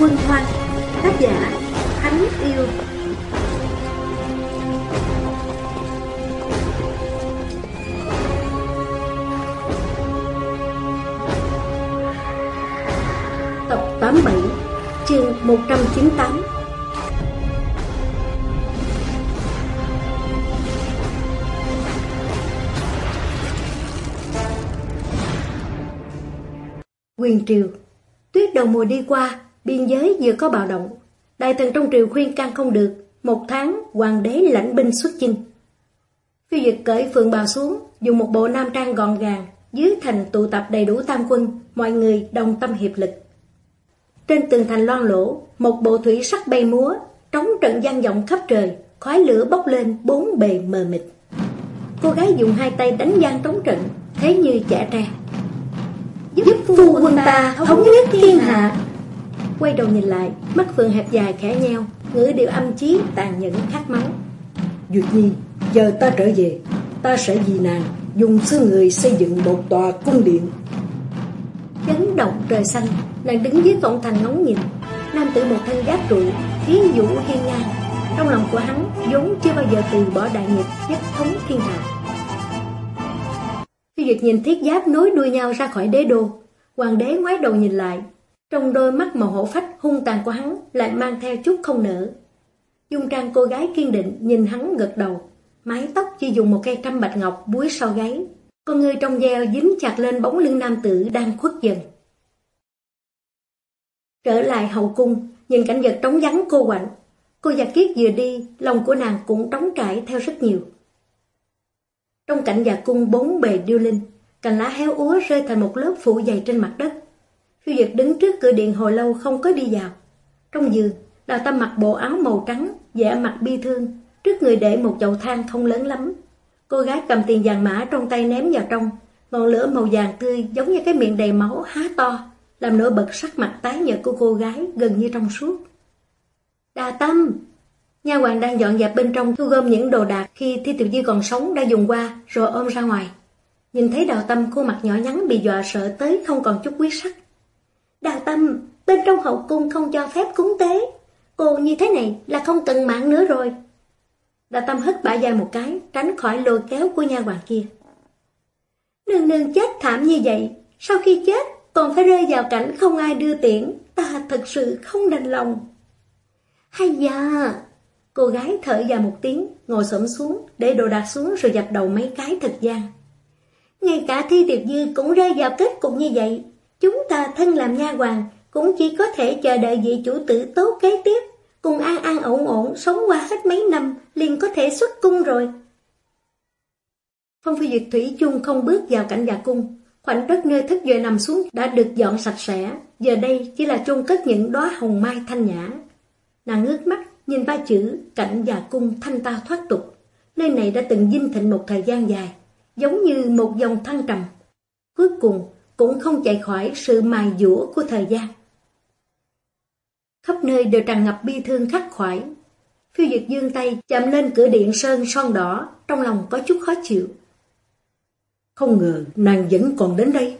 Quân Hoang Tác giả Thánh Yêu. Tập 87 Chương 198 Quyền triều Tuyết đầu mùa đi qua, biên giới vừa có bạo động. Đại thần trong triều khuyên can không được, một tháng hoàng đế lãnh binh xuất chinh. Phiêu duyệt cởi phượng bào xuống, dùng một bộ nam trang gọn gàng, dưới thành tụ tập đầy đủ tam quân, mọi người đồng tâm hiệp lực. Trên tường thành loan lỗ, một bộ thủy sắc bay múa, trống trận gian vọng khắp trời, khói lửa bốc lên bốn bề mờ mịt. Cô gái dùng hai tay đánh gian trống trận, thế như chả tre giúp phu quân ta thống nhất thiên hạ. Quay đầu nhìn lại, mắt Phượng hẹp dài khẽ nheo, ngữ điệu âm chí tàn nhẫn khát máu. Duyệt Nhi, giờ ta trở về, ta sẽ vì nàng dùng xương người xây dựng một tòa cung điện. Chấn động trời xanh, nàng đứng dưới cổng thành ngóng nhìn, nam tử một thân giáp trụ, khí vũ hiên ngang. Trong lòng của hắn vốn chưa bao giờ từ bỏ đại nghiệp nhất thống thiên hạ. Khi Duyệt nhìn thiết giáp nối đuôi nhau ra khỏi đế đô, hoàng đế ngoái đầu nhìn lại, trong đôi mắt màu hổ phách hung tàn của hắn lại mang theo chút không nở. Dung trang cô gái kiên định nhìn hắn gật đầu, mái tóc chỉ dùng một cây trăm bạch ngọc búi sau gáy, con người trong gieo dính chặt lên bóng lưng nam tử đang khuất dần. Trở lại hậu cung, nhìn cảnh vật trống vắng cô quạnh, cô giặc kiết vừa đi, lòng của nàng cũng trống trải theo rất nhiều. Trong cảnh già cung bốn bề điêu linh, cành lá héo úa rơi thành một lớp phủ dày trên mặt đất. Phiêu Duyệt đứng trước cửa điện hồi lâu không có đi vào. Trong giường, Đào Tâm mặc bộ áo màu trắng, vẻ mặt bi thương, trước người để một chậu than không lớn lắm. Cô gái cầm tiền vàng mã trong tay ném vào trong, ngọn lửa màu vàng tươi giống như cái miệng đầy máu há to, làm nổi bật sắc mặt tái nhợt của cô gái gần như trong suốt. Đà Tâm! Nha hoàng đang dọn dẹp bên trong thu gom những đồ đạc khi Thi Tiểu Di còn sống đã dùng qua rồi ôm ra ngoài. Nhìn thấy đào tâm khuôn mặt nhỏ nhắn bị dọa sợ tới không còn chút quyết sắc. Đào tâm, bên trong hậu cung không cho phép cúng tế. Cô như thế này là không cần mạng nữa rồi. Đào tâm hất bả dài một cái, tránh khỏi lôi kéo của nha hoàng kia. Nương nương chết thảm như vậy, sau khi chết còn phải rơi vào cảnh không ai đưa tiễn, ta thật sự không đành lòng. Hay da, Cô gái thở dài một tiếng, ngồi xổm xuống, để đồ đạc xuống rồi dập đầu mấy cái thật gian. Ngay cả Thi Tiệp Dư cũng rơi vào kết cục như vậy. Chúng ta thân làm nha hoàng, cũng chỉ có thể chờ đợi vị chủ tử tốt kế tiếp, cùng an an ổn ổn sống qua hết mấy năm, liền có thể xuất cung rồi. Phong phi duyệt thủy chung không bước vào cảnh già cung, khoảnh đất nơi thức duệ nằm xuống đã được dọn sạch sẽ, giờ đây chỉ là chôn cất những đóa hồng mai thanh nhã. Nàng ngước mắt, Nhìn ba chữ cảnh già cung thanh ta thoát tục, nơi này đã từng dinh thịnh một thời gian dài, giống như một dòng thăng trầm. Cuối cùng cũng không chạy khỏi sự mài dũa của thời gian. Khắp nơi đều tràn ngập bi thương khắc khoải. Phiêu diệt dương tay chạm lên cửa điện sơn son đỏ, trong lòng có chút khó chịu. Không ngờ nàng vẫn còn đến đây.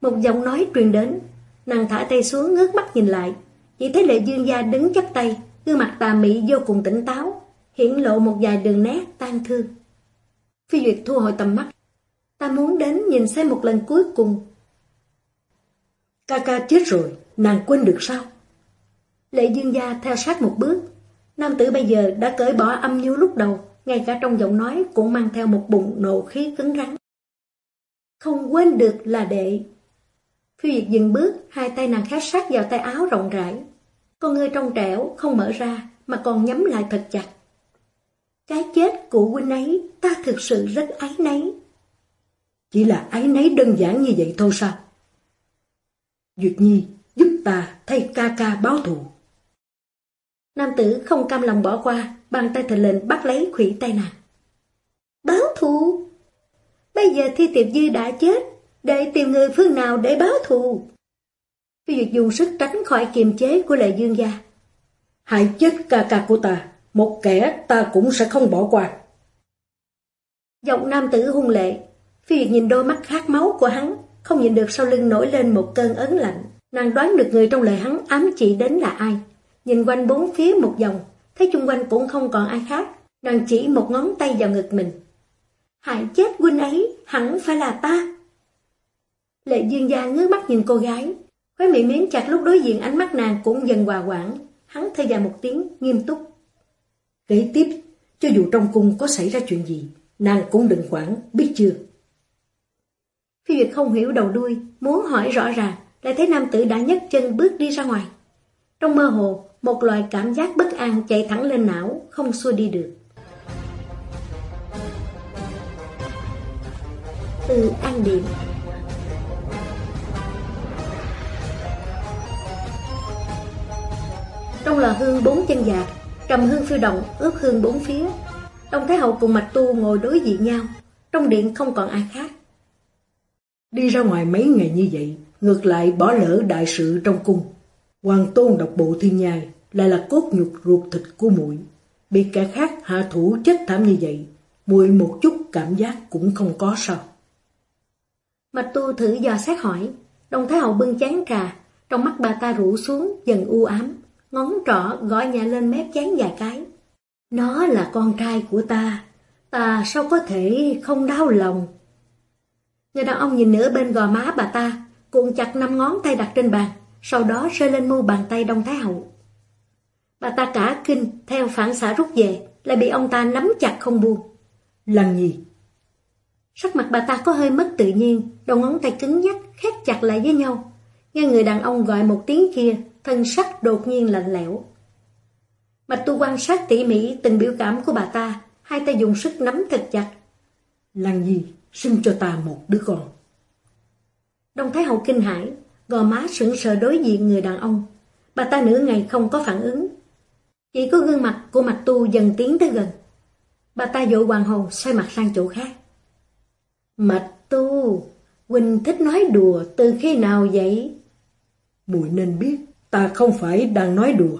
Một giọng nói truyền đến, nàng thả tay xuống ngước mắt nhìn lại, chỉ thấy lệ dương gia đứng chắc tay, gương mặt tà mị vô cùng tỉnh táo, hiển lộ một vài đường nét tan thương. Phi Duyệt thu hồi tầm mắt. Ta muốn đến nhìn xem một lần cuối cùng. Ca ca chết rồi, nàng quên được sao? Lệ dương gia theo sát một bước. Nam tử bây giờ đã cởi bỏ âm nhu lúc đầu, ngay cả trong giọng nói cũng mang theo một bụng nộ khí cứng rắn. Không quên được là đệ. Phi diệt dừng bước, hai tay nàng khép sát vào tay áo rộng rãi, con ngươi trong trẻo không mở ra mà còn nhắm lại thật chặt. Cái chết của huynh ấy ta thực sự rất ái nấy. Chỉ là ái nấy đơn giản như vậy thôi sao? Duyệt Nhi giúp ta thay ca ca báo thù. Nam tử không cam lòng bỏ qua, bàn tay thình lệnh bắt lấy khủy tay nàng. Báo thù? Bây giờ thi tiệp dư đã chết, để tìm người phương nào để báo thù? Phi Duyệt dùng sức tránh khỏi kiềm chế của lệ dương gia. Hại chết ca ca của ta, một kẻ ta cũng sẽ không bỏ qua. Giọng nam tử hung lệ, Phi Duyệt nhìn đôi mắt khát máu của hắn, không nhìn được sau lưng nổi lên một cơn ấn lạnh, Nàng đoán được người trong lời hắn ám chỉ đến là ai. Nhìn quanh bốn phía một vòng, thấy chung quanh cũng không còn ai khác. Nàng chỉ một ngón tay vào ngực mình. Hại chết huynh ấy, hẳn phải là ta. Lệ duyên gia ngước mắt nhìn cô gái, Khói miệng miếng chặt lúc đối diện ánh mắt nàng cũng dần hòa quảng. Hắn thở dài một tiếng, nghiêm túc. Kế tiếp, cho dù trong cung có xảy ra chuyện gì, nàng cũng đừng quản, biết chưa? Phi Duyệt không hiểu đầu đuôi, muốn hỏi rõ ràng, lại thấy nam tử đã nhấc chân bước đi ra ngoài. Trong mơ hồ, một loại cảm giác bất an chạy thẳng lên não, không xua đi được. Từ An Điểm Trong lò hương bốn chân dạc, trầm hương phiêu động, ướp hương bốn phía. Đông Thái Hậu cùng Mạch Tu ngồi đối diện nhau, trong điện không còn ai khác. Đi ra ngoài mấy ngày như vậy, ngược lại bỏ lỡ đại sự trong cung. Hoàng tôn độc bộ thiên nhai lại là cốt nhục ruột thịt của muội Bị kẻ khác hạ thủ chết thảm như vậy, muội một chút cảm giác cũng không có sao. Mạch tu thử dò xét hỏi, đồng Thái Hậu bưng chán trà, trong mắt bà ta rủ xuống dần u ám, ngón trỏ gõ nhẹ lên mép chán vài cái. Nó là con trai của ta, ta sao có thể không đau lòng. Người đàn ông nhìn nửa bên gò má bà ta, cuộn chặt năm ngón tay đặt trên bàn, sau đó rơi lên mu bàn tay Đông Thái Hậu. Bà ta cả kinh, theo phản xạ rút về, lại bị ông ta nắm chặt không buông. Lần gì? Sắc mặt bà ta có hơi mất tự nhiên, đầu ngón tay cứng nhắc, khép chặt lại với nhau. Nghe người đàn ông gọi một tiếng kia, thân sắc đột nhiên lạnh lẽo. Mạch tu quan sát tỉ mỉ từng biểu cảm của bà ta, hai tay dùng sức nắm thật chặt. Lần gì? Sinh cho ta một đứa con. Đông Thái Hậu kinh hãi, gò má sững sờ đối diện người đàn ông. Bà ta nửa ngày không có phản ứng. Chỉ có gương mặt của Mạch Tu dần tiến tới gần. Bà ta dội hoàng hồn xoay mặt sang chỗ khác. Mạch Tu, Quỳnh thích nói đùa từ khi nào vậy? Mùi nên biết, ta không phải đang nói đùa.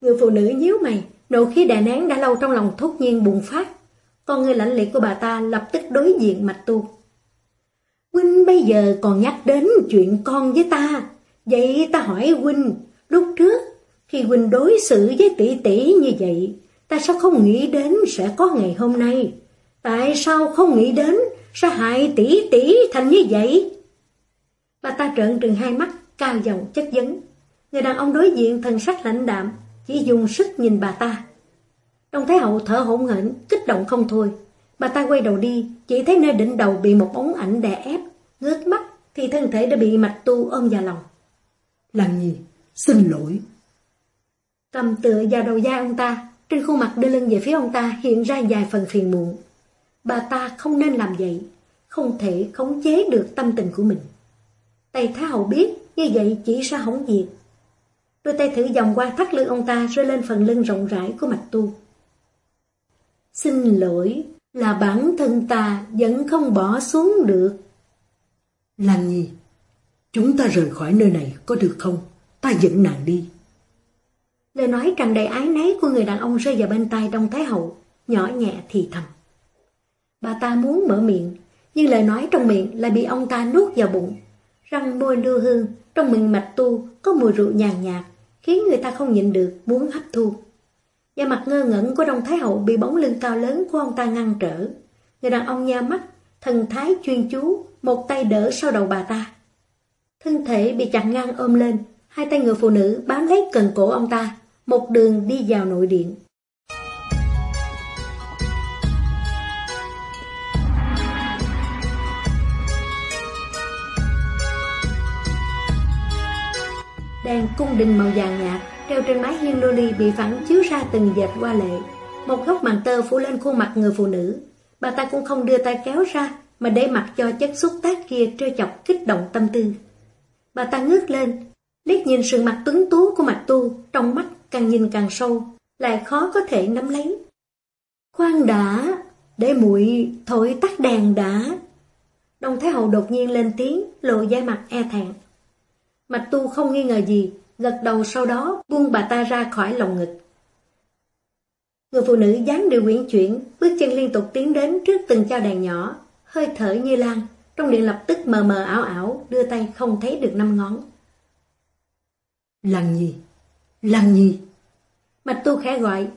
Người phụ nữ nhíu mày, nộ khí đè nén đã lâu trong lòng thốt nhiên bùng phát. Con người lãnh liệt của bà ta lập tức đối diện Mạch Tu. Huynh bây giờ còn nhắc đến chuyện con với ta. Vậy ta hỏi Huynh, lúc trước, khi Huynh đối xử với tỷ tỷ như vậy, ta sao không nghĩ đến sẽ có ngày hôm nay? Tại sao không nghĩ đến sẽ hại tỷ tỷ thành như vậy? Bà ta trợn trừng hai mắt, cao giọng chất vấn. Người đàn ông đối diện thần sắc lãnh đạm, chỉ dùng sức nhìn bà ta. Đông Thái Hậu thở hổn hển, kích động không thôi. Bà ta quay đầu đi, chỉ thấy nơi đỉnh đầu bị một ống ảnh đè ép, ngước mắt thì thân thể đã bị mạch tu ôm vào lòng. Làm gì? Xin lỗi. Cầm tựa vào đầu da ông ta, trên khuôn mặt đưa lưng về phía ông ta hiện ra vài phần phiền muộn. Bà ta không nên làm vậy, không thể khống chế được tâm tình của mình. Tây Thái Hậu biết như vậy chỉ sẽ hỏng việc. Đôi tay thử vòng qua thắt lưng ông ta rơi lên phần lưng rộng rãi của mạch tu. Xin lỗi, là bản thân ta vẫn không bỏ xuống được. Lan Nhi, chúng ta rời khỏi nơi này có được không? Ta dẫn nàng đi. Lời nói tràn đầy ái náy của người đàn ông rơi vào bên tai Đông Thái Hậu, nhỏ nhẹ thì thầm. Bà ta muốn mở miệng, nhưng lời nói trong miệng lại bị ông ta nuốt vào bụng. Răng môi đưa hương, trong miệng mạch tu có mùi rượu nhàn nhạt, khiến người ta không nhịn được muốn hấp thu. Da mặt ngơ ngẩn của Đông Thái Hậu bị bóng lưng cao lớn của ông ta ngăn trở. Người đàn ông nha mắt, thần thái chuyên chú, một tay đỡ sau đầu bà ta. Thân thể bị chặn ngang ôm lên, hai tay người phụ nữ bám lấy cần cổ ông ta, một đường đi vào nội điện. Đèn cung đình màu vàng nhạt treo trên mái hiên loli bị phản chiếu ra từng dệt qua lệ. Một góc màn tơ phủ lên khuôn mặt người phụ nữ. Bà ta cũng không đưa tay kéo ra, mà để mặc cho chất xúc tác kia trêu chọc kích động tâm tư. Bà ta ngước lên, liếc nhìn sự mặt tuấn tú của mặt tu, trong mắt càng nhìn càng sâu, lại khó có thể nắm lấy. Khoan đã, để muội thổi tắt đèn đã. Đông Thái Hậu đột nhiên lên tiếng, lộ da mặt e thẹn. Mạch tu không nghi ngờ gì, gật đầu sau đó buông bà ta ra khỏi lòng ngực. Người phụ nữ dáng điều quyển chuyển, bước chân liên tục tiến đến trước từng chao đèn nhỏ, hơi thở như lan, trong điện lập tức mờ mờ ảo ảo, đưa tay không thấy được năm ngón. Lăng nhi, lăng nhi. Mạch tu khẽ gọi,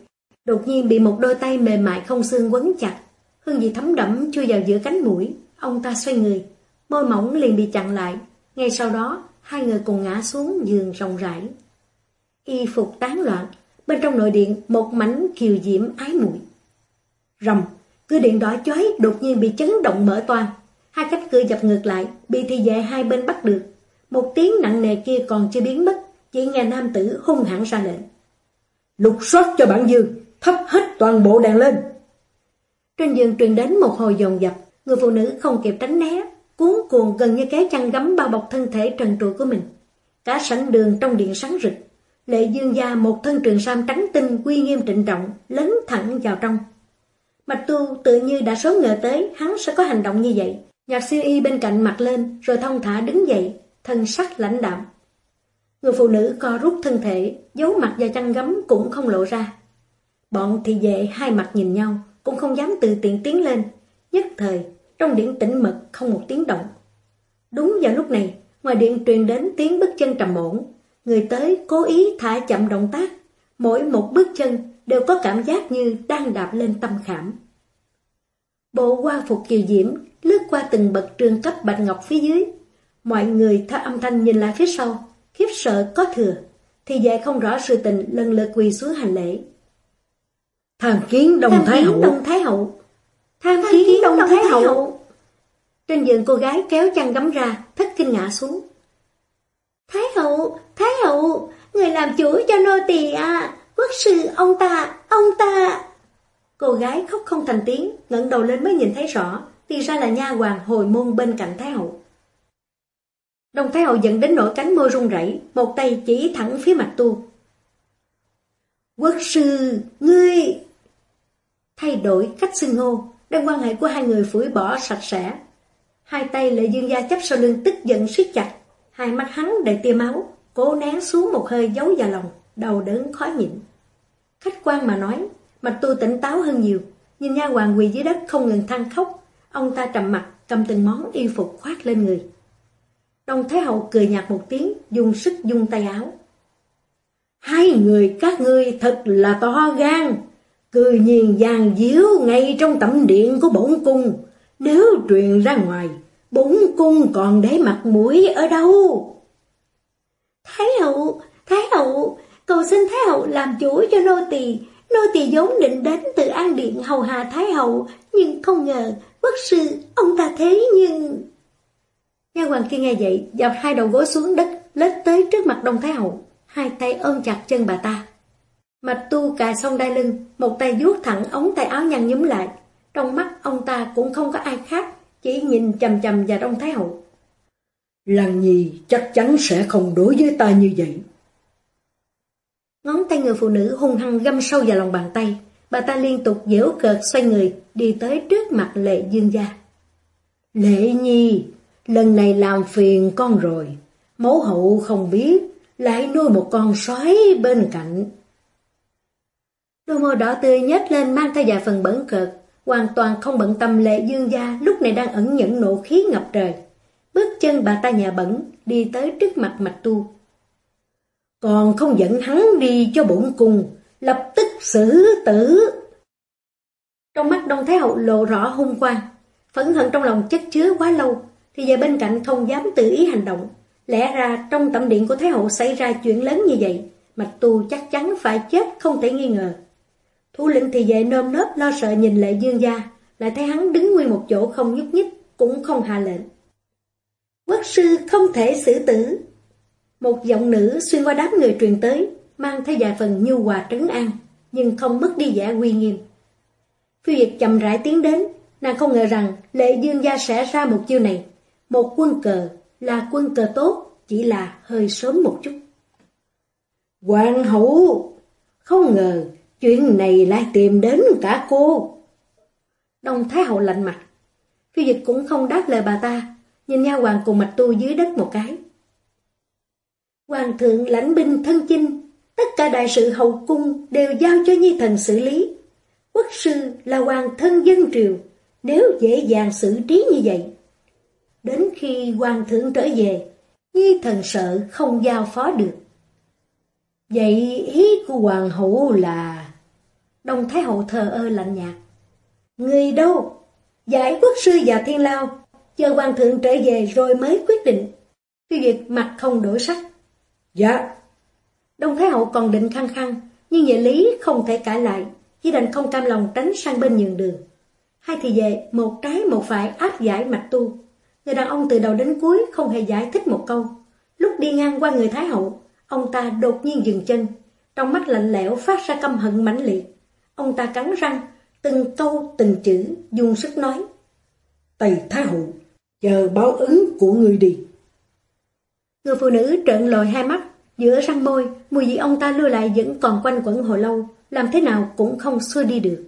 đột nhiên bị một đôi tay mềm mại không xương quấn chặt, hương vị thấm đẫm chui vào giữa cánh mũi, ông ta xoay người, môi mỏng liền bị chặn lại, ngay sau đó hai người cùng ngã xuống giường rộng rãi. Y phục tán loạn, bên trong nội điện một mảnh kiều diễm ái muội. Rầm, cửa điện đỏ chói đột nhiên bị chấn động mở toan, hai cách cửa dập ngược lại, bị thi vệ hai bên bắt được. Một tiếng nặng nề kia còn chưa biến mất, chỉ nghe nam tử hung hãn ra lệnh. Lục soát cho bản dương, thắp hết toàn bộ đèn lên. Trên giường truyền đến một hồi dồn dập, người phụ nữ không kịp tránh né, cuốn cuồng gần như kéo chăn gấm bao bọc thân thể trần trụi của mình. Cả sảnh đường trong điện sáng rực, lệ dương gia một thân trường sam trắng tinh quy nghiêm trịnh trọng, lấn thẳng vào trong. Mạch Tu tự như đã sớm ngờ tới hắn sẽ có hành động như vậy. Nhạc siêu y bên cạnh mặt lên rồi thông thả đứng dậy, thân sắc lãnh đạm. Người phụ nữ co rút thân thể, giấu mặt và chăn gấm cũng không lộ ra. Bọn thị vệ hai mặt nhìn nhau, cũng không dám từ tiện tiến lên. Nhất thời, trong điện tĩnh mật không một tiếng động. Đúng vào lúc này, ngoài điện truyền đến tiếng bước chân trầm ổn. Người tới cố ý thả chậm động tác. Mỗi một bước chân đều có cảm giác như đang đạp lên tâm khảm. Bộ hoa phục kiều diễm lướt qua từng bậc trường cấp bạch ngọc phía dưới. Mọi người theo âm thanh nhìn lại phía sau, khiếp sợ có thừa, thì dạy không rõ sự tình lần lượt quỳ xuống hành lễ. Tham kiến Đông Thái Hậu. Đông Thái Hậu. Tham kiến Đông Thái Hậu. Trên giường cô gái kéo chăn gấm ra, thất kinh ngã xuống. Thái Hậu, Thái Hậu, người làm chủ cho nô tỳ à, quốc sư ông ta, ông ta. Cô gái khóc không thành tiếng, ngẩng đầu lên mới nhìn thấy rõ, thì ra là nha hoàng hồi môn bên cạnh Thái Hậu. Đông Thái Hậu giận đến nỗi cánh môi run rẩy, một tay chỉ thẳng phía mặt tu. Quốc sư, ngươi... Thay đổi cách xưng hô, đem quan hệ của hai người phủi bỏ sạch sẽ. Hai tay lệ dương gia chấp sau lưng tức giận siết chặt, hai mắt hắn đầy tia máu, cố nén xuống một hơi giấu vào lòng, đầu đớn khó nhịn. Khách quan mà nói, Mạch tôi tỉnh táo hơn nhiều, nhìn nha hoàng quỳ dưới đất không ngừng than khóc, ông ta trầm mặt cầm từng món y phục khoác lên người. Đông Thái Hậu cười nhạt một tiếng, dùng sức dung tay áo. Hai người các ngươi thật là to gan, cười nhìn vàng díu ngay trong tẩm điện của bổn cung. Nếu truyền ra ngoài, bổn cung còn để mặt mũi ở đâu? Thái hậu, Thái hậu, cầu xin Thái hậu làm chủ cho nô tỳ. Nô tỳ vốn định đến từ An Điện hầu hạ Thái hậu, nhưng không ngờ, bất sư, ông ta thế nhưng... Nha hoàng kia nghe vậy, dọc hai đầu gối xuống đất, lết tới trước mặt Đông Thái hậu, hai tay ôm chặt chân bà ta. Mạch tu cài xong đai lưng, một tay vuốt thẳng ống tay áo nhăn nhúm lại. Trong mắt ông ta cũng không có ai khác, chỉ nhìn chầm chầm vào Đông Thái hậu. Lăng nhi chắc chắn sẽ không đối với ta như vậy. Ngón tay người phụ nữ hung hăng găm sâu vào lòng bàn tay. Bà ta liên tục dễu cợt xoay người, đi tới trước mặt lệ dương gia. Lệ nhi, lần này làm phiền con rồi. Mẫu hậu không biết, lại nuôi một con sói bên cạnh. Đôi môi đỏ tươi nhếch lên mang theo vài phần bẩn cợt, hoàn toàn không bận tâm lệ dương gia lúc này đang ẩn nhẫn nộ khí ngập trời. Bước chân bà ta nhà bẩn, đi tới trước mặt mạch tu. Còn không dẫn hắn đi cho bổn cung, lập tức xử tử. Trong mắt Đông Thái Hậu lộ rõ hung quang, phẫn hận trong lòng chất chứa quá lâu, thì về bên cạnh không dám tự ý hành động. Lẽ ra trong tẩm điện của Thái Hậu xảy ra chuyện lớn như vậy, Mạch Tu chắc chắn phải chết không thể nghi ngờ. Thủ lĩnh thì về nơm nớp lo sợ nhìn lệ dương gia, lại thấy hắn đứng nguyên một chỗ không nhúc nhích, cũng không hạ lệnh. Quốc sư không thể xử tử. Một giọng nữ xuyên qua đám người truyền tới, mang theo vài phần nhu hòa trấn an, nhưng không mất đi vẻ uy nghiêm. Phiêu Diệt chậm rãi tiến đến, nàng không ngờ rằng lệ dương gia sẽ ra một chiêu này. Một quân cờ là quân cờ tốt, chỉ là hơi sớm một chút. Hoàng hậu, không ngờ chuyện này lại tìm đến cả cô. Đông Thái Hậu lạnh mặt. Phiêu dịch cũng không đáp lời bà ta, nhìn nha hoàng cùng mạch tu dưới đất một cái. Hoàng thượng lãnh binh thân chinh, tất cả đại sự hậu cung đều giao cho nhi thần xử lý. Quốc sư là hoàng thân dân triều, nếu dễ dàng xử trí như vậy. Đến khi hoàng thượng trở về, Nhi thần sợ không giao phó được. Vậy ý của hoàng hậu là... Đông Thái Hậu thờ ơ lạnh nhạt. Người đâu? Giải quốc sư và thiên lao. Chờ hoàng thượng trở về rồi mới quyết định. Phi Duyệt mặt không đổi sắc. Dạ. Đông Thái Hậu còn định khăng khăng, nhưng vệ lý không thể cãi lại, chỉ đành không cam lòng tránh sang bên nhường đường. Hai thì về, một trái một phải áp giải mạch tu. Người đàn ông từ đầu đến cuối không hề giải thích một câu. Lúc đi ngang qua người Thái Hậu, ông ta đột nhiên dừng chân, trong mắt lạnh lẽo phát ra căm hận mãnh liệt. Ông ta cắn răng, từng câu từng chữ, dùng sức nói. Tây Thái Hậu, chờ báo ứng của người đi. Người phụ nữ trợn lồi hai mắt, giữa răng môi, mùi vị ông ta lưu lại vẫn còn quanh quẩn hồi lâu, làm thế nào cũng không xua đi được.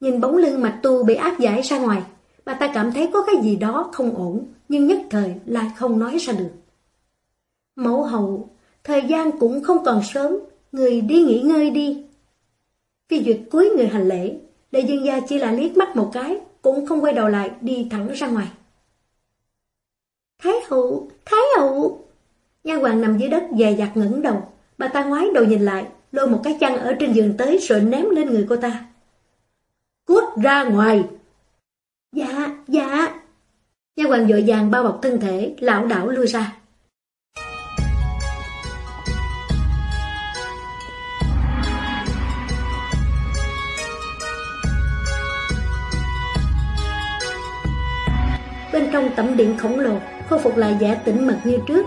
Nhìn bóng lưng mạch tu bị áp giải ra ngoài, bà ta cảm thấy có cái gì đó không ổn, nhưng nhất thời lại không nói ra được. Mẫu hậu, thời gian cũng không còn sớm, người đi nghỉ ngơi đi. Phi Duyệt cuối người hành lễ, Lệ Dương Gia chỉ là liếc mắt một cái, cũng không quay đầu lại đi thẳng ra ngoài. Thái hậu, Thái hậu! Nha hoàng nằm dưới đất dè dặt ngẩng đầu, bà ta ngoái đầu nhìn lại, lôi một cái chăn ở trên giường tới rồi ném lên người cô ta. Cút ra ngoài! Dạ, dạ! Nha hoàng dội vàng bao bọc thân thể, lão đảo lui ra. Trong tẩm điện khổng lồ, khôi phục lại vẻ tĩnh mật như trước.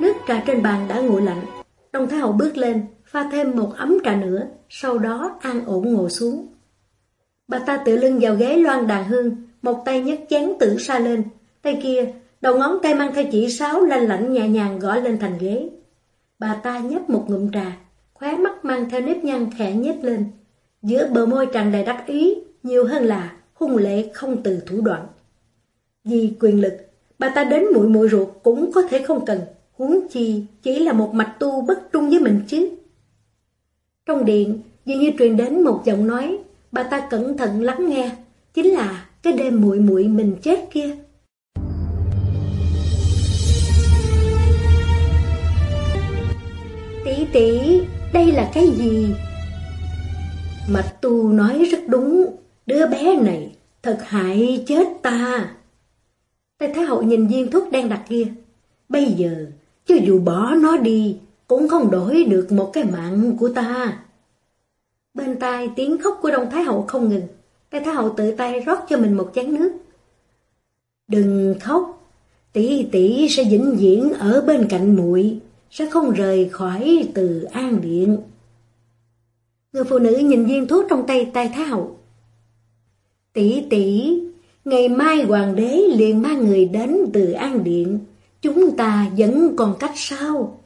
Nước trà trên bàn đã nguội lạnh. đồng Thái Hậu bước lên, pha thêm một ấm trà nữa, sau đó an ổn ngồi xuống. Bà ta tự lưng vào ghế loan đàn hương, một tay nhấc chén tử sa lên, tay kia, đầu ngón tay mang theo chỉ sáo lanh lảnh nhẹ nhàng gõ lên thành ghế. Bà ta nhấp một ngụm trà, khóe mắt mang theo nếp nhăn khẽ nhếch lên. Giữa bờ môi tràn đầy đắc ý, nhiều hơn là hung lệ không từ thủ đoạn. Vì quyền lực, bà ta đến muội muội ruột cũng có thể không cần, huống chi chỉ là một mạch tu bất trung với mình chứ. Trong điện, dường như truyền đến một giọng nói, bà ta cẩn thận lắng nghe, chính là cái đêm muội muội mình chết kia. Tỷ tỷ, đây là cái gì? Mạch tu nói rất đúng, đứa bé này thật hại chết ta. Tề Thái Hậu nhìn viên thuốc đang đặt kia. Bây giờ, cho dù bỏ nó đi, cũng không đổi được một cái mạng của ta. Bên tai tiếng khóc của Đông Thái Hậu không ngừng. Tề Thái Hậu tự tay rót cho mình một chén nước. Đừng khóc, tỷ tỷ sẽ vĩnh viễn ở bên cạnh muội, sẽ không rời khỏi từ an điện. Người phụ nữ nhìn viên thuốc trong tay tay Thái Hậu. Tỷ tỷ, Ngày mai hoàng đế liền mang người đến từ An Điện, chúng ta vẫn còn cách sao?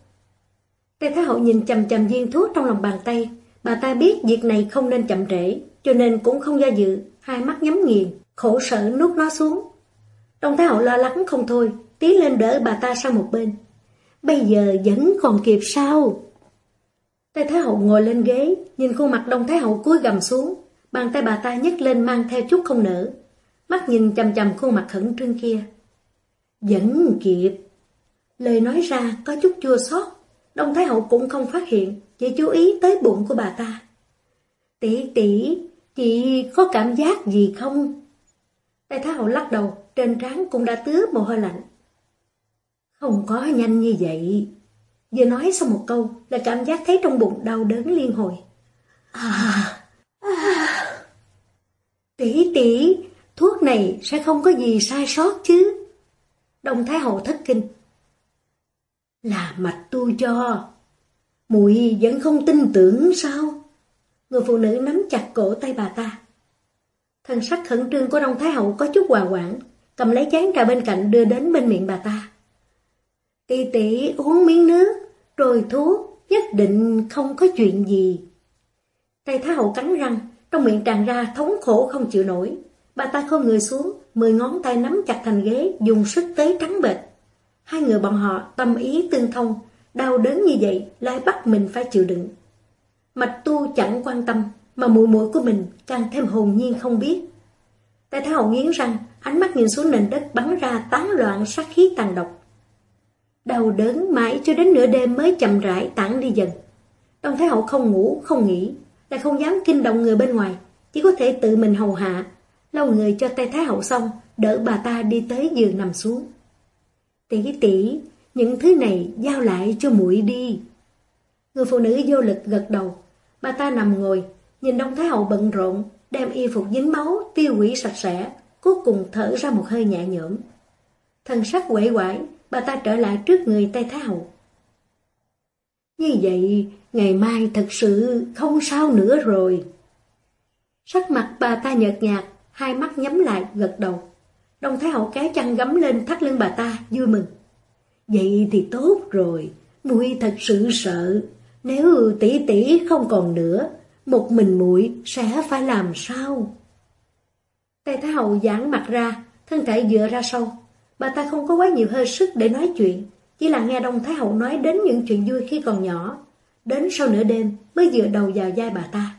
tây Thái Hậu nhìn chầm chầm viên thuốc trong lòng bàn tay, bà ta biết việc này không nên chậm trễ, cho nên cũng không do dự, hai mắt nhắm nghiền, khổ sở nuốt nó xuống. Đông Thái Hậu lo lắng không thôi, tí lên đỡ bà ta sang một bên. Bây giờ vẫn còn kịp sao? tây Thái Hậu ngồi lên ghế, nhìn khuôn mặt Đông Thái Hậu cúi gầm xuống, bàn tay bà ta nhấc lên mang theo chút không nở, mắt nhìn chầm chầm khuôn mặt khẩn trương kia. Vẫn kịp. Lời nói ra có chút chua xót, Đông Thái Hậu cũng không phát hiện, chỉ chú ý tới bụng của bà ta. Tỷ tỷ, chị có cảm giác gì không? Tây Thái Hậu lắc đầu, trên trán cũng đã tứa mồ hôi lạnh. Không có nhanh như vậy. Vừa nói xong một câu là cảm giác thấy trong bụng đau đớn liên hồi. À, à. Tỷ tỷ, thuốc này sẽ không có gì sai sót chứ. đồng Thái Hậu thất kinh. Là mạch tu cho. muội vẫn không tin tưởng sao? Người phụ nữ nắm chặt cổ tay bà ta. Thần sắc khẩn trương của Đông Thái Hậu có chút hòa quảng, cầm lấy chén trà bên cạnh đưa đến bên miệng bà ta. Tỷ tỷ uống miếng nước, rồi thuốc, nhất định không có chuyện gì. Tay Thái Hậu cắn răng, trong miệng tràn ra thống khổ không chịu nổi. Bà ta không người xuống, mười ngón tay nắm chặt thành ghế, dùng sức tế trắng bệch. Hai người bọn họ tâm ý tương thông, đau đớn như vậy lại bắt mình phải chịu đựng. Mạch tu chẳng quan tâm, mà mũi mũi của mình càng thêm hồn nhiên không biết. Tại Thái Hậu nghiến răng, ánh mắt nhìn xuống nền đất bắn ra tán loạn sát khí tàn độc. Đau đớn mãi cho đến nửa đêm mới chậm rãi tản đi dần. Đông Thái Hậu không ngủ, không nghỉ, lại không dám kinh động người bên ngoài, chỉ có thể tự mình hầu hạ, lau người cho tay Thái Hậu xong, đỡ bà ta đi tới giường nằm xuống. Tỷ tỷ, những thứ này giao lại cho muội đi. Người phụ nữ vô lực gật đầu, bà ta nằm ngồi, nhìn Đông Thái Hậu bận rộn, đem y phục dính máu tiêu hủy sạch sẽ, cuối cùng thở ra một hơi nhẹ nhõm. Thần sắc quể quải, bà ta trở lại trước người tay Thái Hậu. Như vậy, ngày mai thật sự không sao nữa rồi. Sắc mặt bà ta nhợt nhạt, hai mắt nhắm lại, gật đầu. Đông Thái Hậu kéo chăn gấm lên thắt lưng bà ta, vui mừng. Vậy thì tốt rồi, muội thật sự sợ. Nếu tỷ tỷ không còn nữa, một mình muội sẽ phải làm sao? Tây Thái Hậu giãn mặt ra, thân thể dựa ra sau. Bà ta không có quá nhiều hơi sức để nói chuyện, chỉ là nghe Đông Thái Hậu nói đến những chuyện vui khi còn nhỏ. Đến sau nửa đêm mới dựa đầu vào vai bà ta.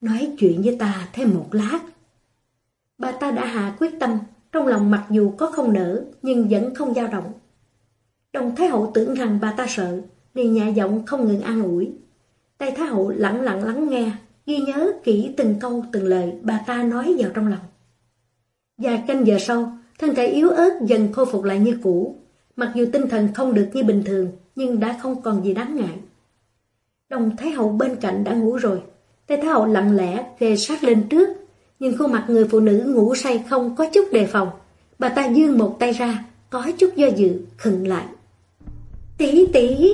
Nói chuyện với ta thêm một lát. Bà ta đã hạ quyết tâm, trong lòng mặc dù có không nở, nhưng vẫn không dao động. đồng Thái Hậu tưởng rằng bà ta sợ, liền nhẹ giọng không ngừng an ủi. Tây Thái Hậu lặng lặng lắng nghe, ghi nhớ kỹ từng câu từng lời bà ta nói vào trong lòng. Và canh giờ sau, thân thể yếu ớt dần khôi phục lại như cũ. Mặc dù tinh thần không được như bình thường, nhưng đã không còn gì đáng ngại. Đồng Thái Hậu bên cạnh đã ngủ rồi. Tây Thái Hậu lặng lẽ kề sát lên trước, nhưng khuôn mặt người phụ nữ ngủ say không có chút đề phòng. Bà ta dương một tay ra, có chút do dự, khựng lại. Tỷ tỷ!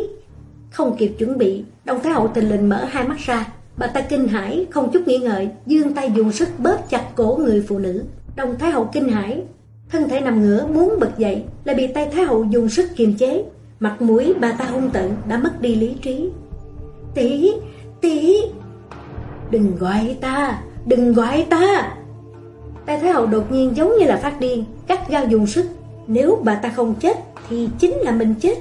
Không kịp chuẩn bị, Đông Thái Hậu tình lình mở hai mắt ra. Bà ta kinh hãi, không chút nghĩ ngợi, dương tay dùng sức bóp chặt cổ người phụ nữ. Đông Thái Hậu kinh hãi, thân thể nằm ngửa muốn bật dậy, lại bị tay Thái Hậu dùng sức kiềm chế. Mặt mũi bà ta hung tận đã mất đi lý trí. Tỷ, tỷ! Đừng gọi ta, đừng gọi ta! Tay Thái Hậu đột nhiên giống như là phát điên, cắt gao dùng sức. Nếu bà ta không chết, thì chính là mình chết.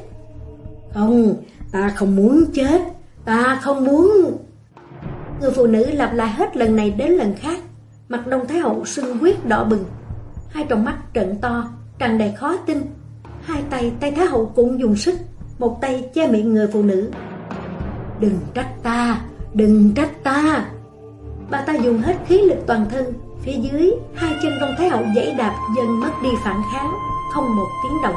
Không, ta không muốn chết, ta không muốn... Người phụ nữ lặp lại hết lần này đến lần khác, mặt Đông Thái Hậu sưng huyết đỏ bừng, hai tròng mắt trận to, tràn đầy khó tin. Hai tay tay Thái Hậu cũng dùng sức, một tay che miệng người phụ nữ. Đừng trách ta, đừng trách ta. Bà ta dùng hết khí lực toàn thân, phía dưới hai chân Đông Thái Hậu dãy đạp dần mất đi phản kháng, không một tiếng động.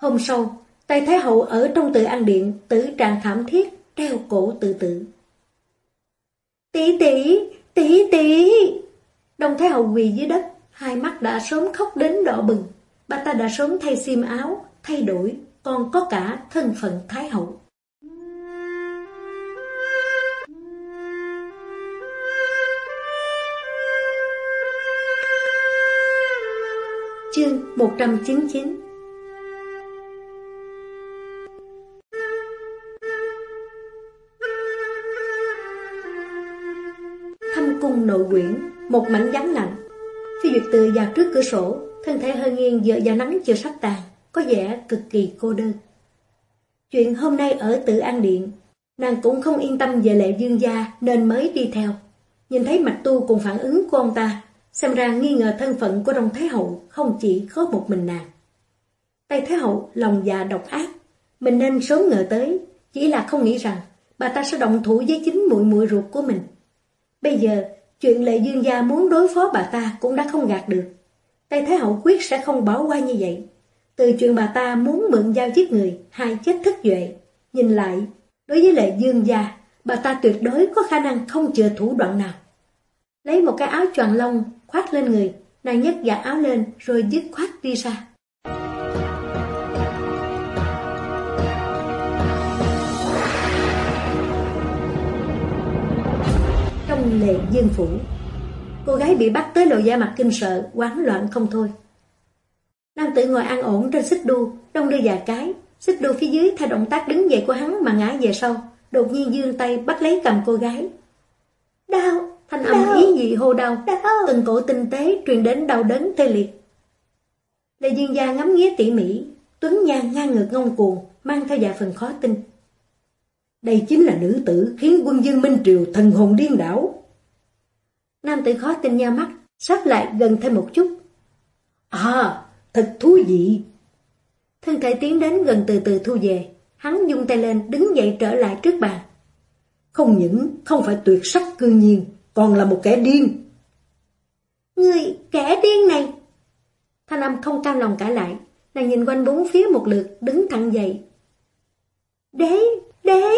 Hôm sau, tay Thái Hậu ở trong tự ăn điện, tử trạng thảm thiết, treo cổ tự tử. Tỷ tỷ, tỷ tỷ. Đông Thái Hậu quỳ dưới đất, hai mắt đã sớm khóc đến đỏ bừng. Bà ta đã sớm thay xiêm áo, thay đổi, còn có cả thân phận Thái Hậu. Chương 199 cung nội quyển, một mảnh vắng lạnh. Phi Duyệt Từ vào trước cửa sổ, thân thể hơi nghiêng dựa vào nắng chưa sắp tàn, có vẻ cực kỳ cô đơn. Chuyện hôm nay ở tự an điện, nàng cũng không yên tâm về lệ dương gia nên mới đi theo. Nhìn thấy mạch tu cùng phản ứng của ông ta, xem ra nghi ngờ thân phận của Đông Thái Hậu không chỉ có một mình nàng. Tây Thái Hậu lòng già độc ác, mình nên sớm ngờ tới, chỉ là không nghĩ rằng bà ta sẽ động thủ với chính muội muội ruột của mình. Bây giờ, chuyện lệ dương gia muốn đối phó bà ta cũng đã không gạt được. Tây Thái Hậu quyết sẽ không bỏ qua như vậy. Từ chuyện bà ta muốn mượn dao giết người, hai chết thức duệ. Nhìn lại, đối với lệ dương gia, bà ta tuyệt đối có khả năng không chừa thủ đoạn nào. Lấy một cái áo choàng lông, khoác lên người, nàng nhấc giặt áo lên rồi dứt khoát đi ra. trong lệ dương phủ. Cô gái bị bắt tới lộ da mặt kinh sợ, quán loạn không thôi. Nam tử ngồi an ổn trên xích đu, đông đưa vài cái. Xích đu phía dưới theo động tác đứng dậy của hắn mà ngã về sau, đột nhiên dương tay bắt lấy cầm cô gái. Đau! Thanh âm ý dị hô đau, đau. từng cổ tinh tế truyền đến đau đớn tê liệt. Lệ dương gia ngắm nghía tỉ mỉ, tuấn nhan ngang ngược ngông cuồng, mang theo vài phần khó tin. Đây chính là nữ tử khiến quân dương Minh Triều thần hồn điên đảo. Nam tử khó tin nha mắt, sắp lại gần thêm một chút. À, thật thú vị. Thân thể tiến đến gần từ từ thu về, hắn dung tay lên đứng dậy trở lại trước bàn. Không những không phải tuyệt sắc cư nhiên, còn là một kẻ điên. Người kẻ điên này! Thanh âm không cam lòng cãi lại, nàng nhìn quanh bốn phía một lượt, đứng thẳng dậy. Đế, đế!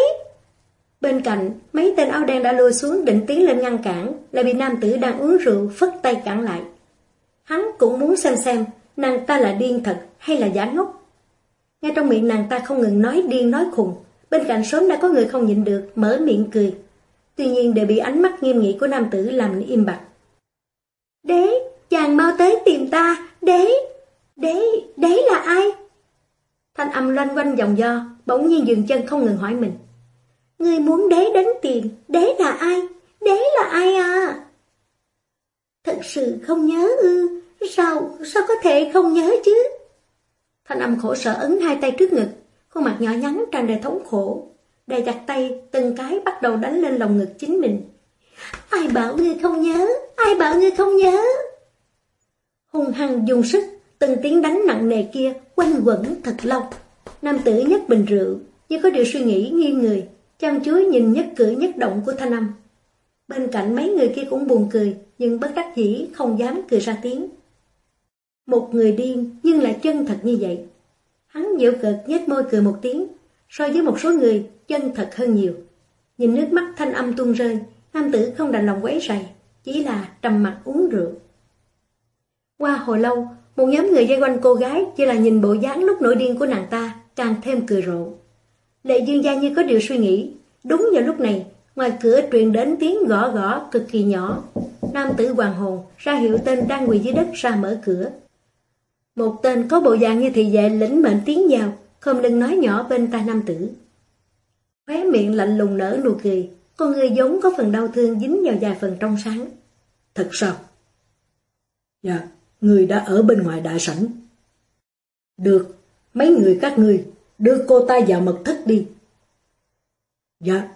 Bên cạnh, mấy tên áo đen đã lùi xuống định tiến lên ngăn cản, lại bị nam tử đang uống rượu phất tay cản lại. Hắn cũng muốn xem xem, nàng ta là điên thật hay là giả ngốc. Ngay trong miệng nàng ta không ngừng nói điên nói khùng, bên cạnh sớm đã có người không nhịn được, mở miệng cười. Tuy nhiên đều bị ánh mắt nghiêm nghị của nam tử làm im bặt. Đế, chàng mau tới tìm ta, đế, đế, đế là ai? Thanh âm loanh quanh dòng do, bỗng nhiên dừng chân không ngừng hỏi mình. Người muốn đế đến tìm đế là ai? Đế là ai à? Thật sự không nhớ ư, sao, sao có thể không nhớ chứ? Thanh âm khổ sở ấn hai tay trước ngực, khuôn mặt nhỏ nhắn tràn đầy thống khổ. Đầy chặt tay, từng cái bắt đầu đánh lên lòng ngực chính mình. Ai bảo ngươi không nhớ, ai bảo ngươi không nhớ? Hùng hăng dùng sức, từng tiếng đánh nặng nề kia quanh quẩn thật lâu. Nam tử nhấc bình rượu, như có điều suy nghĩ nghiêng người, chăm chú nhìn nhất cử nhất động của thanh âm. Bên cạnh mấy người kia cũng buồn cười, nhưng bất đắc dĩ không dám cười ra tiếng. Một người điên nhưng lại chân thật như vậy. Hắn dịu cực nhếch môi cười một tiếng, so với một số người chân thật hơn nhiều. Nhìn nước mắt thanh âm tuôn rơi, nam tử không đành lòng quấy rầy, chỉ là trầm mặt uống rượu. Qua hồi lâu, một nhóm người dây quanh cô gái chỉ là nhìn bộ dáng lúc nổi điên của nàng ta, càng thêm cười rộ. Lệ dương gia như có điều suy nghĩ, đúng vào lúc này, ngoài cửa truyền đến tiếng gõ gõ cực kỳ nhỏ. Nam tử hoàng hồn ra hiệu tên đang quỳ dưới đất ra mở cửa. Một tên có bộ dạng như thị vệ lĩnh mệnh tiến vào, không lưng nói nhỏ bên tai nam tử. Khóe miệng lạnh lùng nở nụ cười, con người giống có phần đau thương dính vào vài phần trong sáng. Thật sao? Dạ, người đã ở bên ngoài đại sảnh. Được, mấy người các người, đưa cô ta vào mật thất đi. Dạ.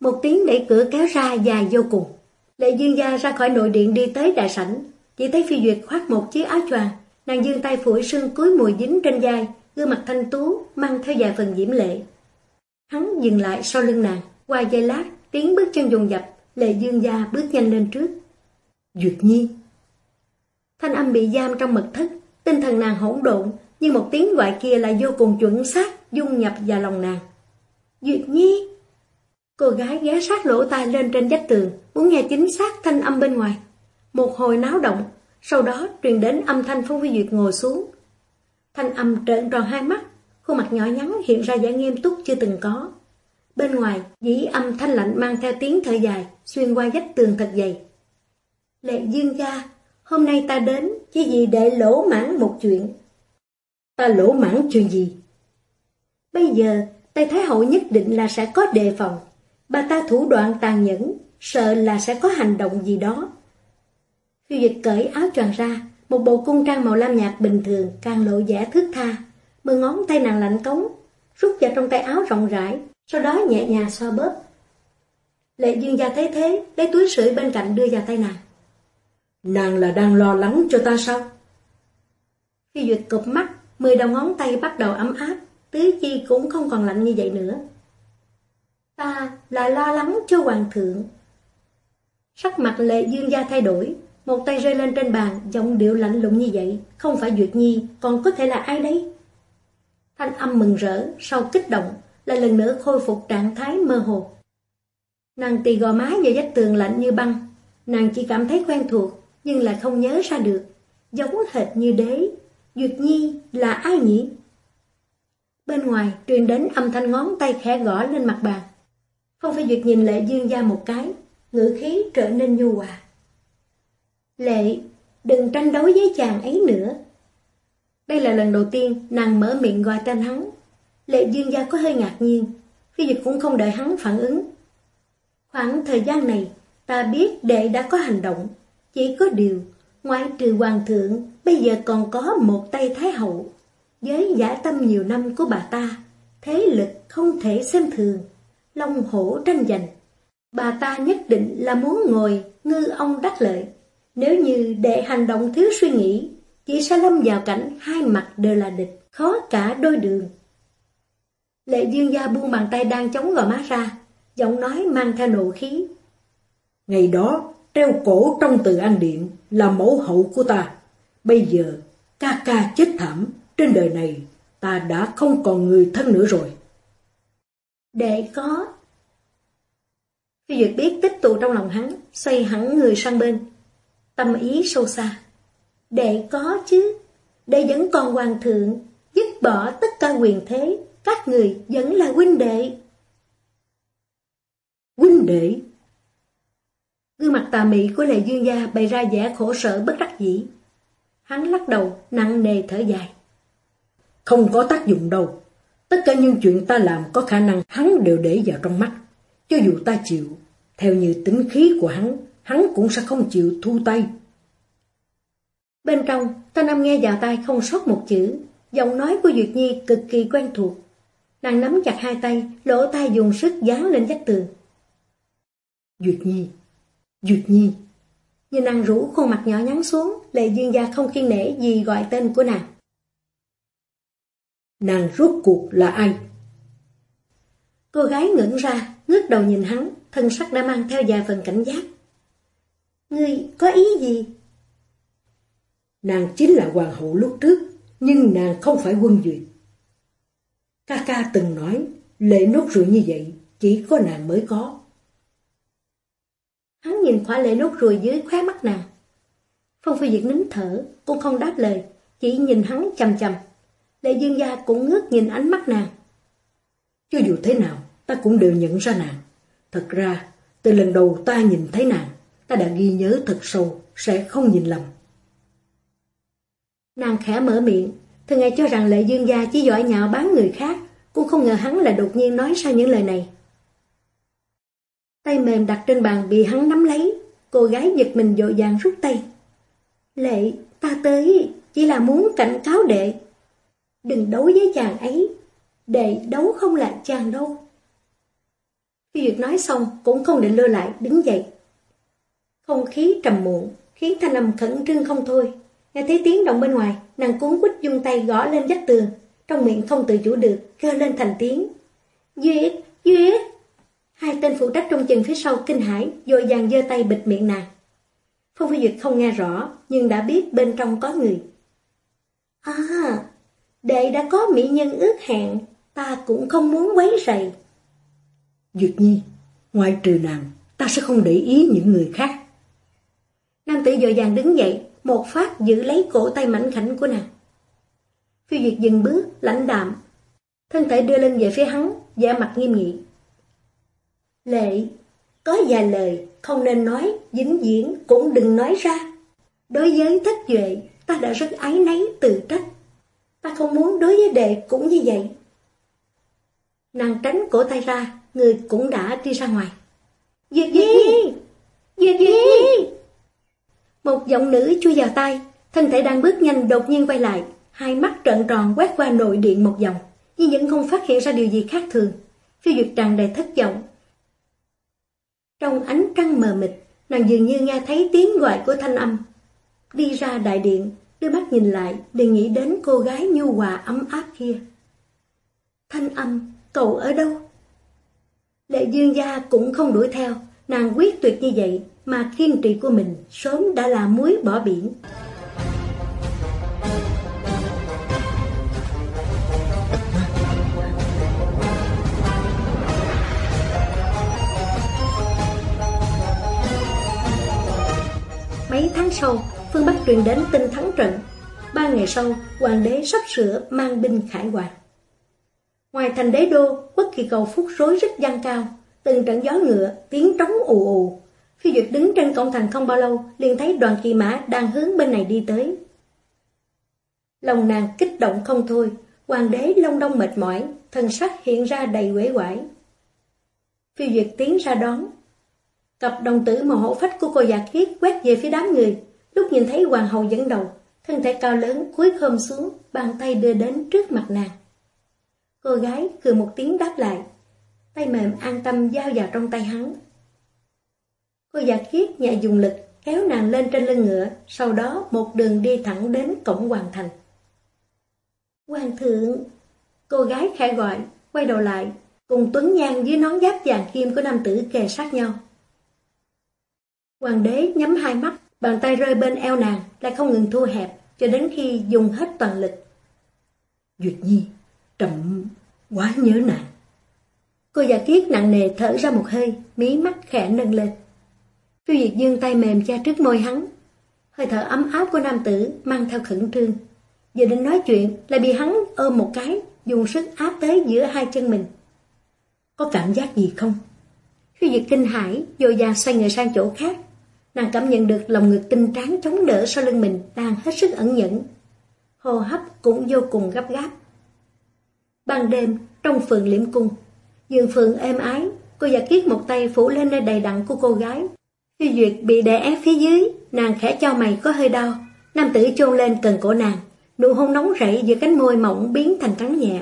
Một tiếng đẩy cửa kéo ra dài vô cùng. Lệ Dương Gia ra khỏi nội điện đi tới đại sảnh, chỉ thấy phi duyệt khoác một chiếc áo choàng, nàng dương tay phủi sương cuối mùi dính trên vai, gương mặt thanh tú, mang theo vài phần diễm lệ. Hắn dừng lại sau lưng nàng, qua giây lát, tiếng bước chân dồn dập, Lệ Dương Gia bước nhanh lên trước. Duyệt Nhi Thanh âm bị giam trong mật thất, tinh thần nàng hỗn độn, nhưng một tiếng gọi kia lại vô cùng chuẩn xác, dung nhập vào lòng nàng. Duyệt Nhi! Cô gái ghé sát lỗ tai lên trên vách tường, muốn nghe chính xác thanh âm bên ngoài. Một hồi náo động, sau đó truyền đến âm thanh Phong Phi Duyệt ngồi xuống. Thanh âm trợn tròn hai mắt, khuôn mặt nhỏ nhắn hiện ra vẻ nghiêm túc chưa từng có. Bên ngoài, dĩ âm thanh lạnh mang theo tiếng thở dài, xuyên qua vách tường thật dày. Lệ dương gia, hôm nay ta đến chỉ vì để lỗ mãn một chuyện. Ta lỗ mãn chuyện gì? Bây giờ, Tây Thái Hậu nhất định là sẽ có đề phòng. Bà ta thủ đoạn tàn nhẫn, sợ là sẽ có hành động gì đó. Phiêu dịch cởi áo choàng ra, một bộ cung trang màu lam nhạt bình thường càng lộ vẻ thước tha. Mười ngón tay nàng lạnh cống, rút vào trong tay áo rộng rãi, sau đó nhẹ nhàng xoa bóp. Lệ dương gia thấy thế, lấy túi sưởi bên cạnh đưa vào tay nàng. Nàng là đang lo lắng cho ta sao? Phi Duyệt cụp mắt, mười đầu ngón tay bắt đầu ấm áp, tứ chi cũng không còn lạnh như vậy nữa. Ta là lo lắng cho hoàng thượng. Sắc mặt lệ dương gia thay đổi, một tay rơi lên trên bàn, giọng điệu lạnh lùng như vậy, không phải Duyệt Nhi, còn có thể là ai đấy? Thanh âm mừng rỡ, sau kích động, lại lần nữa khôi phục trạng thái mơ hồ. Nàng tì gò má vào vách tường lạnh như băng, nàng chỉ cảm thấy quen thuộc, nhưng lại không nhớ ra được, giống hệt như đế. Duyệt Nhi là ai nhỉ? Bên ngoài truyền đến âm thanh ngón tay khẽ gõ lên mặt bàn. Không phải Duyệt nhìn Lệ Dương ra một cái, ngữ khí trở nên nhu hòa. Lệ, đừng tranh đấu với chàng ấy nữa. Đây là lần đầu tiên nàng mở miệng gọi tên hắn. Lệ Dương gia có hơi ngạc nhiên, phi dịch cũng không đợi hắn phản ứng. Khoảng thời gian này, ta biết đệ đã có hành động, chỉ có điều, ngoại trừ hoàng thượng, bây giờ còn có một tay thái hậu. Với giả tâm nhiều năm của bà ta, thế lực không thể xem thường. long hổ tranh giành. Bà ta nhất định là muốn ngồi ngư ông đắc lợi. Nếu như đệ hành động thiếu suy nghĩ, chỉ sẽ lâm vào cảnh hai mặt đều là địch, khó cả đôi đường. Lệ dương gia buông bàn tay đang chống gò má ra, giọng nói mang theo nộ khí. Ngày đó, treo cổ trong từ an điện là mẫu hậu của ta. Bây giờ, ca ca chết thảm, trên đời này ta đã không còn người thân nữa rồi. Để có. Phi Duyệt biết tích tụ trong lòng hắn, xoay hẳn người sang bên. Tâm ý sâu xa. Để có chứ. Để vẫn còn hoàng thượng, dứt bỏ tất cả quyền thế, các người vẫn là huynh đệ. Huynh đệ? Gương mặt tà mị của Lệ Dương Gia bày ra vẻ khổ sở bất đắc dĩ. Hắn lắc đầu, nặng nề thở dài. Không có tác dụng đâu. Tất cả những chuyện ta làm có khả năng hắn đều để vào trong mắt. Cho dù ta chịu, theo như tính khí của hắn, hắn cũng sẽ không chịu thu tay. Bên trong, ta Nam nghe vào tai không sót một chữ, giọng nói của Duyệt Nhi cực kỳ quen thuộc. Nàng nắm chặt hai tay, lỗ tai dùng sức dán lên vách tường. Duyệt Nhi, Duyệt Nhi. Nhìn nàng rũ khuôn mặt nhỏ nhắn xuống, Lệ Dương Gia không kiên nể gì gọi tên của nàng. Nàng rốt cuộc là ai? Cô gái ngẩng ra, ngước đầu nhìn hắn, thân sắc đã mang theo vài phần cảnh giác. Ngươi có ý gì? Nàng chính là hoàng hậu lúc trước, nhưng nàng không phải quân duyệt. Ca ca từng nói, lệ nốt ruồi như vậy, chỉ có nàng mới có. Hắn nhìn khỏa lệ nốt ruồi dưới khóe mắt nàng. Phong Phi Duyệt nín thở, cũng không đáp lời, chỉ nhìn hắn chầm chầm. Lệ Dương Gia cũng ngước nhìn ánh mắt nàng. Cho dù thế nào, ta cũng đều nhận ra nàng. Thật ra, từ lần đầu ta nhìn thấy nàng, ta đã ghi nhớ thật sâu, sẽ không nhìn lầm. Nàng khẽ mở miệng, thường ngày cho rằng Lệ Dương Gia chỉ giỏi nhạo bán người khác, cũng không ngờ hắn lại đột nhiên nói ra những lời này. Tay mềm đặt trên bàn bị hắn nắm lấy, cô gái giật mình dội dàng rút tay. Lệ, ta tới, chỉ là muốn cảnh cáo đệ. Đừng đấu với chàng ấy, đệ đấu không là chàng đâu. Khi Duyệt nói xong cũng không định lơ lại, đứng dậy. Không khí trầm muộn, khiến thanh âm khẩn trương không thôi. Nghe thấy tiếng động bên ngoài, nàng cuốn quýt dung tay gõ lên vách tường, trong miệng không tự chủ được, kêu lên thành tiếng. Duyệt, Duyệt! Hai tên phụ trách trong chừng phía sau kinh hãi, dội dàng giơ tay bịt miệng nàng. Phong Phi Duyệt không nghe rõ, nhưng đã biết bên trong có người. À, đệ đã có mỹ nhân ước hẹn, ta cũng không muốn quấy rầy. Duyệt Nhi, ngoài trừ nàng, ta sẽ không để ý những người khác. Nam tử dội dàng đứng dậy, một phát giữ lấy cổ tay mảnh khảnh của nàng. Phi Duyệt dừng bước, lãnh đạm, thân thể đưa lên về phía hắn, vẻ mặt nghiêm nghị. Lệ, có vài lời không nên nói, dính diễn cũng đừng nói ra. Đối với thất duệ, ta đã rất ái nấy tự trách. Ta không muốn đối với đệ cũng như vậy. Nàng tránh cổ tay ra, người cũng đã đi ra ngoài. Duyệt Nhi! Duyệt Nhi! Một giọng nữ chui vào tay, thân thể đang bước nhanh đột nhiên quay lại, hai mắt trợn tròn quét qua nội điện một vòng, nhưng vẫn không phát hiện ra điều gì khác thường. Phi Duyệt tràn đầy thất vọng, trong ánh trăng mờ mịt, nàng dường như nghe thấy tiếng gọi của thanh âm. Đi ra đại điện, đưa mắt nhìn lại, để nghĩ đến cô gái nhu hòa ấm áp kia. Thanh âm, cậu ở đâu? Lệ dương gia cũng không đuổi theo, nàng quyết tuyệt như vậy mà kiên trì của mình sớm đã là muối bỏ biển. Mấy tháng sau, phương Bắc truyền đến tin thắng trận. Ba ngày sau, hoàng đế sắp sửa mang binh khải hoàng. Ngoài thành đế đô, quốc kỳ cầu phúc rối rất gian cao, từng trận gió ngựa, tiếng trống ù ù. Khi Duyệt đứng trên cổng thành không bao lâu, liền thấy đoàn kỳ mã đang hướng bên này đi tới. Lòng nàng kích động không thôi, hoàng đế long đông mệt mỏi, thần sắc hiện ra đầy quể quải. Phi Duyệt tiến ra đón, Cặp đồng tử màu hổ phách của cô già khiết quét về phía đám người, lúc nhìn thấy hoàng hậu dẫn đầu, thân thể cao lớn cúi khom xuống, bàn tay đưa đến trước mặt nàng. Cô gái cười một tiếng đáp lại. tay mềm an tâm giao vào trong tay hắn. Cô giả kiết nhẹ dùng lực kéo nàng lên trên lưng ngựa, sau đó một đường đi thẳng đến cổng hoàng thành. Hoàng thượng! Cô gái khẽ gọi, quay đầu lại, cùng Tuấn Nhan dưới nón giáp vàng kim của nam tử kề sát nhau. Hoàng đế nhắm hai mắt, bàn tay rơi bên eo nàng, lại không ngừng thu hẹp, cho đến khi dùng hết toàn lực. Duyệt Nhi, trầm quá nhớ nàng. Cô già kiết nặng nề thở ra một hơi, mí mắt khẽ nâng lên. Phiêu Diệt dương tay mềm cha trước môi hắn. Hơi thở ấm áp của nam tử mang theo khẩn trương. Giờ định nói chuyện lại bị hắn ôm một cái, dùng sức áp tới giữa hai chân mình. Có cảm giác gì không? khi Diệt kinh hãi, dồi dàng xoay người sang chỗ khác. Nàng cảm nhận được lòng ngực tinh tráng chống đỡ sau lưng mình đang hết sức ẩn nhẫn. Hô hấp cũng vô cùng gấp gáp. Ban đêm, trong phường liễm cung, giường phường êm ái, cô giả kiết một tay phủ lên nơi đầy đặn của cô gái. Khi Duyệt bị đè ép phía dưới, nàng khẽ cho mày có hơi đau. Nam tử chôn lên cần cổ nàng, nụ hôn nóng rẫy giữa cánh môi mỏng biến thành cắn nhẹ.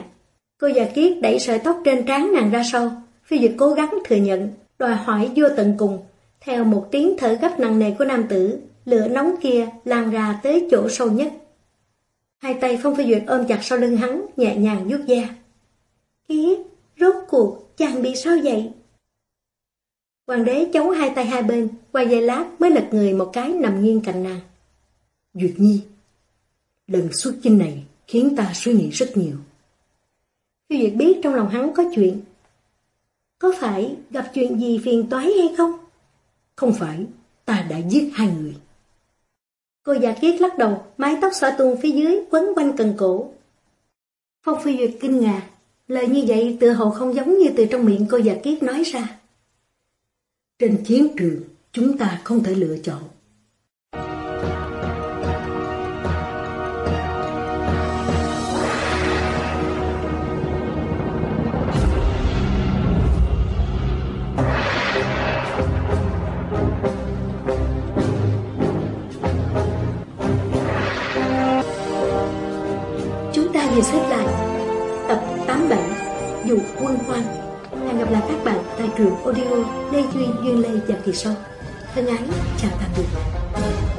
Cô già kiết đẩy sợi tóc trên trán nàng ra sau, Phi Duyệt cố gắng thừa nhận, đòi hỏi vô tận cùng. Theo một tiếng thở gấp nặng nề của nam tử, lửa nóng kia lan ra tới chỗ sâu nhất. Hai tay Phong Phi Duyệt ôm chặt sau lưng hắn, nhẹ nhàng vuốt da. Kiết, rốt cuộc, chàng bị sao vậy? Hoàng đế chống hai tay hai bên, qua giây lát mới lật người một cái nằm nghiêng cạnh nàng. Duyệt Nhi, lần xuất chinh này khiến ta suy nghĩ rất nhiều. Phi Duyệt biết trong lòng hắn có chuyện. Có phải gặp chuyện gì phiền toái hay không? Không phải, ta đã giết hai người. Cô già kiết lắc đầu, mái tóc xõa tuôn phía dưới quấn quanh cần cổ. Phong Phi Duyệt kinh ngạc, lời như vậy tựa hồ không giống như từ trong miệng cô già kiết nói ra. Trên chiến trường, chúng ta không thể lựa chọn. Chúng ta vừa xếp lại tập 87 Dù quân hoang Hẹn gặp lại các bạn tại trường audio Lê Duy Duyên Lê và kỳ sau. Thân ái, chào tạm biệt.